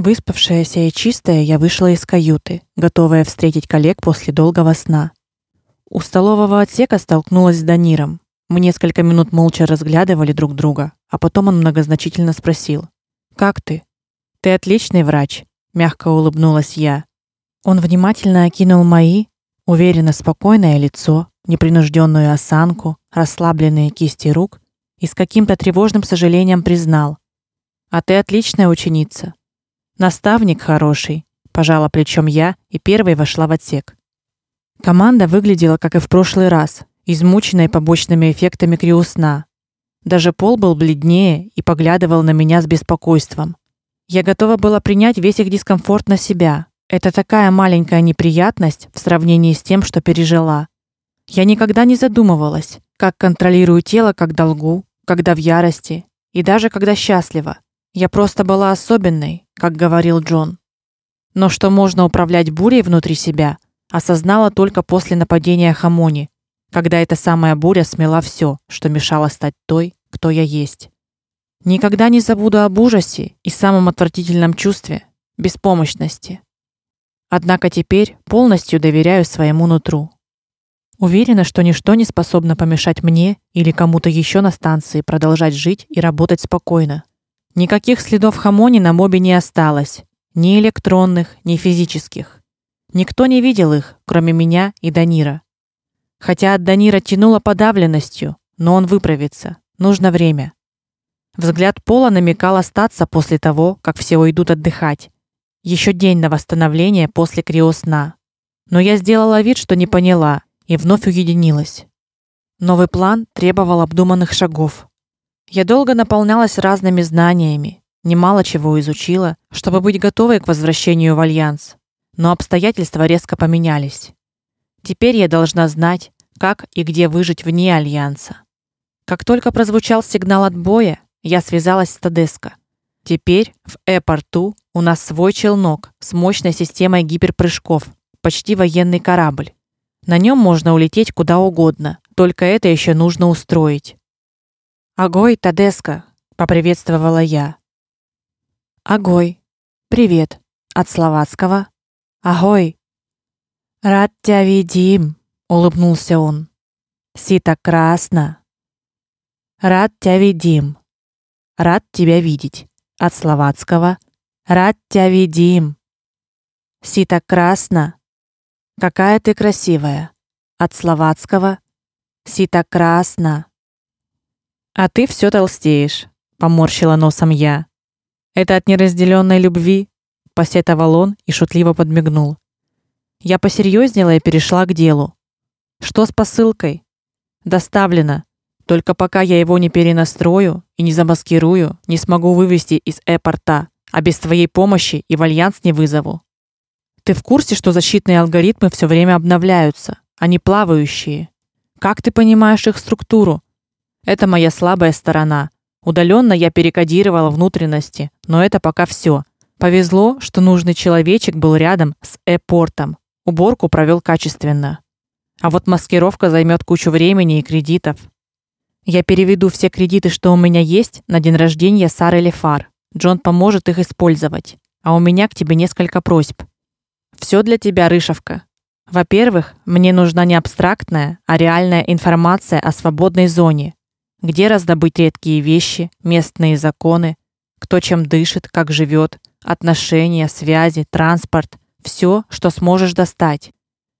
Выспавшаяся и чистая, я вышла из каюты, готовая встретить коллег после долгого сна. У столового отсека столкнулась с Даниром. Мы несколько минут молча разглядывали друг друга, а потом он многозначительно спросил: "Как ты? Ты отличный врач", мягко улыбнулась я. Он внимательно окинул мои уверенно спокойное лицо, непринужденную осанку, расслабленные кисти рук и с каким-то тревожным сожалением признал: "А ты отличная ученица. Наставник хороший", пожала плечом я и первой вошла в отсек. Команда выглядела как и в прошлый раз, измученной побочными эффектами криосна. Даже Пол был бледнее и поглядывал на меня с беспокойством. Я готова была принять весь их дискомфорт на себя. Это такая маленькая неприятность в сравнении с тем, что пережила. Я никогда не задумывалась, как контролирую тело, когда лгу, когда в ярости и даже когда счастлива. Я просто была особенной, как говорил Джон. Но что можно управлять бурей внутри себя, осознала только после нападения Хамони, когда эта самая буря смела все, что мешало стать той, кто я есть. Никогда не забуду об ужасе и самом отвратительном чувстве беспомощности. Однако теперь полностью доверяю своему нутру. Уверена, что ничто не способно помешать мне или кому-то еще на станции продолжать жить и работать спокойно. Никаких следов Хамони на мобе не осталось, ни электронных, ни физических. Никто не видел их, кроме меня и Данира. Хотя от Данира тянуло подавленностью, но он выправится. Нужно время. Взгляд Пола намекал остаться после того, как все уйдут отдыхать. Еще день на восстановление после криосна. Но я сделала вид, что не поняла, и вновь уединилась. Новый план требовал обдуманных шагов. Я долго наполнялась разными знаниями, немало чего изучила, чтобы быть готовой к возвращению в альянс. Но обстоятельства резко поменялись. Теперь я должна знать, как и где выжить вне альянса. Как только прозвучал сигнал отбоя, я связалась с Тадеско. Теперь в э-порту у нас свой челнок с мощной системой гиперпрыжков, почти военный корабль. На нем можно улететь куда угодно, только это еще нужно устроить. Агой, Тадеско, поприветствовала я. Агой. Привет. От словацкого. Агой. Рад тебя видим, улыбнулся он. Си так красно. Рад тебя видим. Рад тебя видеть. От словацкого. Рад тебя видим. Си так красно. Какая ты красивая. От словацкого. Си так красно. А ты все толстеешь, поморщила носом я. Это от неразделенной любви, посетовал он и шутливо подмигнул. Я посерьезнела и перешла к делу. Что с посылкой? Доставлено. Только пока я его не перенастрою и не замаскирую, не смогу вывести из э-порта, а без твоей помощи и в альянс не вызову. Ты в курсе, что защитные алгоритмы все время обновляются, они плавающие. Как ты понимаешь их структуру? Это моя слабая сторона. Удаленно я перекодировала внутренности, но это пока все. Повезло, что нужный человечек был рядом с э-портом. Уборку провел качественно. А вот маскировка займет кучу времени и кредитов. Я переведу все кредиты, что у меня есть, на день рождения Сары Лефар. Джон поможет их использовать. А у меня к тебе несколько просьб. Все для тебя, Рышевка. Во-первых, мне нужна не абстрактная, а реальная информация о свободной зоне. Где раздобыть редкие вещи, местные законы, кто чем дышит, как живет, отношения, связи, транспорт, все, что сможешь достать.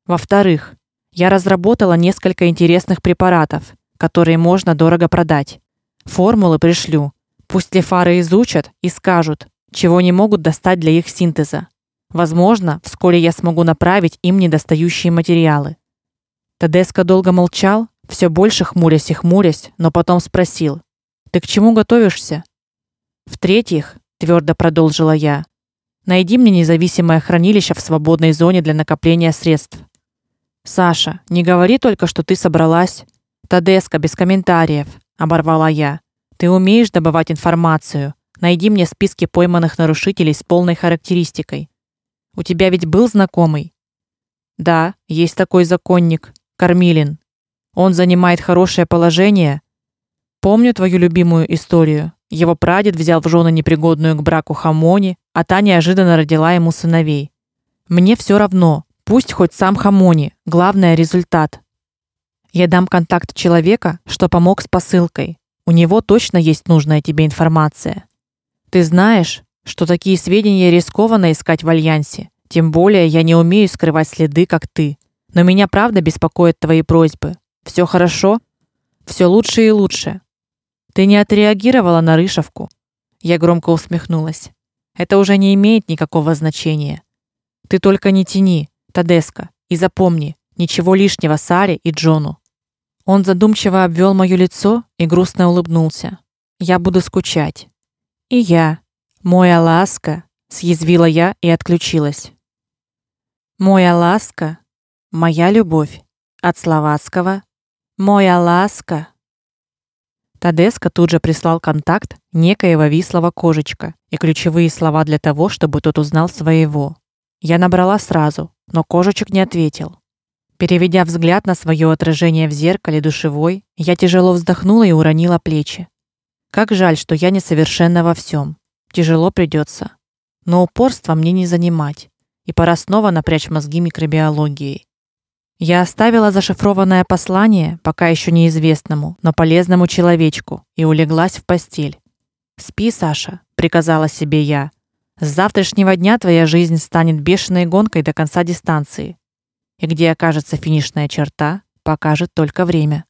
Во-вторых, я разработала несколько интересных препаратов, которые можно дорого продать. Формулы пришлю. Пусть лефары изучат и скажут, чего не могут достать для их синтеза. Возможно, вскоре я смогу направить им недостающие материалы. Тадеско долго молчал, все больше хмурясь и хмурясь, но потом спросил: "Ты к чему готовишься?" "В-третьих", твердо продолжила я, Найди мне независимое хранилище в свободной зоне для накопления средств. Саша, не говори только, что ты собралась. Тадеска без комментариев, оборвала я. Ты умеешь добывать информацию. Найди мне списки пойманных нарушителей с полной характеристикой. У тебя ведь был знакомый? Да, есть такой законник, Кармилин. Он занимает хорошее положение. Помню твою любимую историю. Его прадед взял в жены непригодную к браку Хамони, а та неожиданно родила ему сыновей. Мне все равно, пусть хоть сам Хамони, главное результат. Я дам контакт человека, что помог с посылкой. У него точно есть нужная тебе информация. Ты знаешь, что такие сведения рискованно искать в альянсе. Тем более я не умею скрывать следы, как ты. Но меня правда беспокоят твои просьбы. Все хорошо? Все лучше и лучше. Ты не отреагировала на Рышевку. Я громко усмехнулась. Это уже не имеет никакого значения. Ты только не тяни, Тадеска, и запомни, ничего лишнего Саре и Джону. Он задумчиво обвел моё лицо и грустно улыбнулся. Я буду скучать. И я, моя ласка, съязвила я и отключилась. Моя ласка, моя любовь от словацкого моя ласка. Тадеска тут же прислал контакт некоего Вислова Кожечка и ключевые слова для того, чтобы тот узнал своего. Я набрала сразу, но Кожечек не ответил. Переведя взгляд на свое отражение в зеркале душевой, я тяжело вздохнула и уронила плечи. Как жаль, что я несовершенна во всем. Тяжело придется, но упорство мне не занимать, и пора снова напрячь мозги микробиологией. Я оставила зашифрованное послание, пока еще неизвестному, но полезному человечку, и улеглась в постель. "Спи, Саша", приказала себе я. "С завтрашнего дня твоя жизнь станет бешеной гонкой до конца дистанции. И где окажется финишная черта, покажет только время".